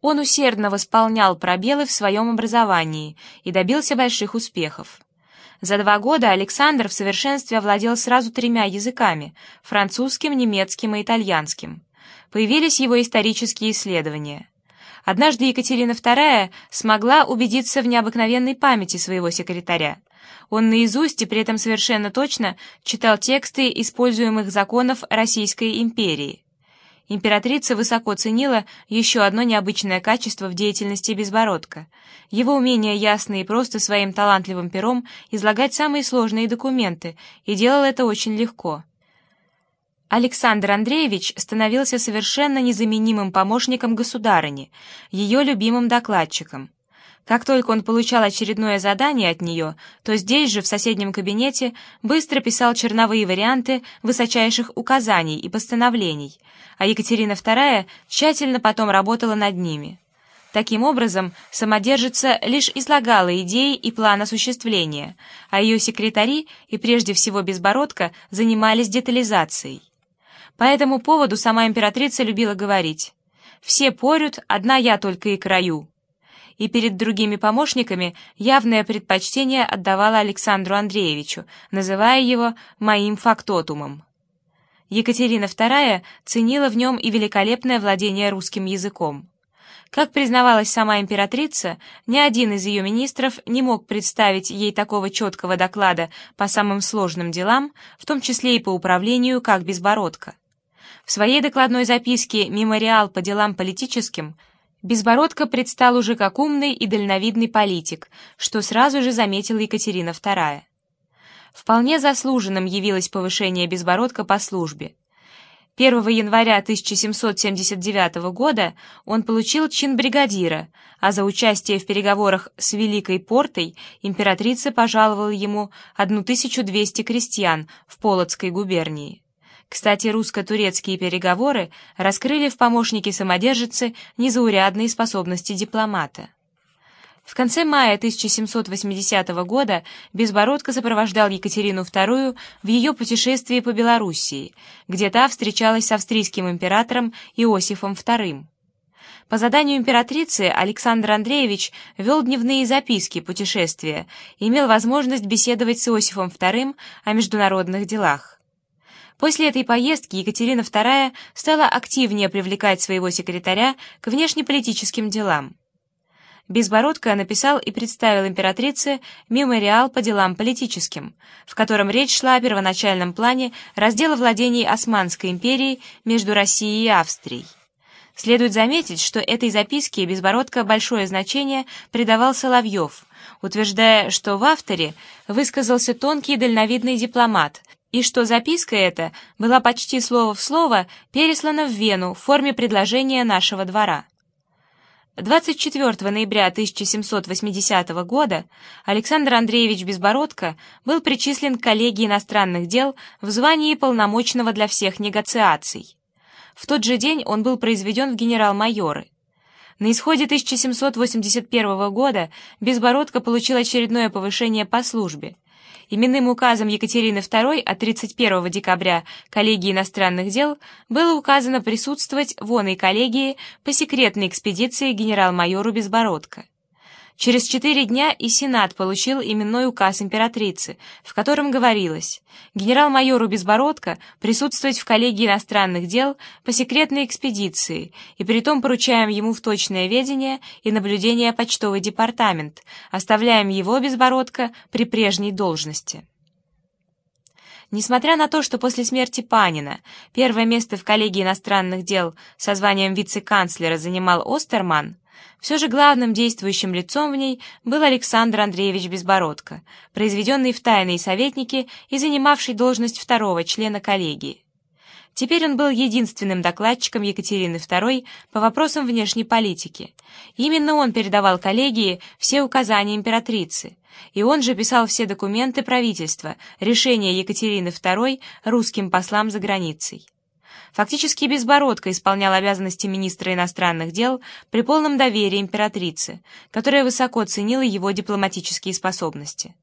Он усердно восполнял пробелы в своем образовании и добился больших успехов. За два года Александр в совершенстве овладел сразу тремя языками — французским, немецким и итальянским. Появились его исторические исследования. Однажды Екатерина II смогла убедиться в необыкновенной памяти своего секретаря. Он наизусть и при этом совершенно точно читал тексты используемых законов Российской империи. Императрица высоко ценила еще одно необычное качество в деятельности Безбородка — его умение ясно и просто своим талантливым пером излагать самые сложные документы, и делал это очень легко. Александр Андреевич становился совершенно незаменимым помощником государыни, ее любимым докладчиком. Как только он получал очередное задание от нее, то здесь же, в соседнем кабинете, быстро писал черновые варианты высочайших указаний и постановлений, а Екатерина II тщательно потом работала над ними. Таким образом, самодержица лишь излагала идеи и план осуществления, а ее секретари и прежде всего Безбородко занимались детализацией. По этому поводу сама императрица любила говорить «Все порют, одна я только и краю» и перед другими помощниками явное предпочтение отдавала Александру Андреевичу, называя его «моим фактотумом». Екатерина II ценила в нем и великолепное владение русским языком. Как признавалась сама императрица, ни один из ее министров не мог представить ей такого четкого доклада по самым сложным делам, в том числе и по управлению, как Безбородко. В своей докладной записке «Мемориал по делам политическим» Безбородко предстал уже как умный и дальновидный политик, что сразу же заметила Екатерина II. Вполне заслуженным явилось повышение Безбородко по службе. 1 января 1779 года он получил чин бригадира, а за участие в переговорах с Великой Портой императрица пожаловала ему 1200 крестьян в Полоцкой губернии. Кстати, русско-турецкие переговоры раскрыли в помощнике самодержицы незаурядные способности дипломата. В конце мая 1780 года Безбородко сопровождал Екатерину II в ее путешествии по Белоруссии, где та встречалась с австрийским императором Иосифом II. По заданию императрицы Александр Андреевич вел дневные записки путешествия имел возможность беседовать с Иосифом II о международных делах. После этой поездки Екатерина II стала активнее привлекать своего секретаря к внешнеполитическим делам. Безбородко написал и представил императрице мемориал по делам политическим, в котором речь шла о первоначальном плане раздела владений Османской империи между Россией и Австрией. Следует заметить, что этой записке Безбородко большое значение придавал Соловьев, утверждая, что в авторе высказался тонкий и дальновидный дипломат, и что записка эта была почти слово в слово переслана в Вену в форме предложения нашего двора. 24 ноября 1780 года Александр Андреевич Безбородко был причислен к коллегии иностранных дел в звании полномочного для всех негациаций. В тот же день он был произведен в генерал-майоры. На исходе 1781 года Безбородко получил очередное повышение по службе — Именным указом Екатерины II от 31 декабря коллегии иностранных дел было указано присутствовать в оной коллегии по секретной экспедиции генерал-майору Безбородко. Через четыре дня и Сенат получил именной указ императрицы, в котором говорилось генерал-майору Безбородко присутствовать в коллегии иностранных дел по секретной экспедиции, и притом поручаем ему в точное ведение и наблюдение почтовый департамент, оставляем его, Безбородко, при прежней должности. Несмотря на то, что после смерти Панина первое место в коллегии иностранных дел со званием вице-канцлера занимал Остерман, все же главным действующим лицом в ней был Александр Андреевич Безбородко, произведенный в тайные советники и занимавший должность второго члена коллегии. Теперь он был единственным докладчиком Екатерины II по вопросам внешней политики. Именно он передавал коллегии все указания императрицы, и он же писал все документы правительства, решения Екатерины II русским послам за границей. Фактически Безбородко исполнял обязанности министра иностранных дел при полном доверии императрицы, которая высоко ценила его дипломатические способности.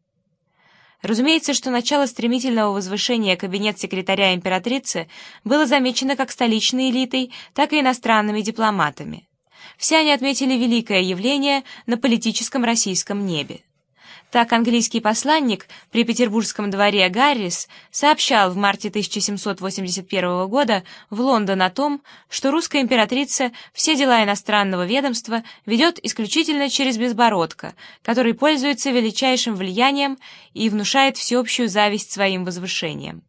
Разумеется, что начало стремительного возвышения кабинет секретаря императрицы было замечено как столичной элитой, так и иностранными дипломатами. все они отметили великое явление на политическом российском небе. Так английский посланник при петербургском дворе Гаррис сообщал в марте 1781 года в Лондон о том, что русская императрица все дела иностранного ведомства ведет исключительно через Безбородка, который пользуется величайшим влиянием и внушает всеобщую зависть своим возвышением.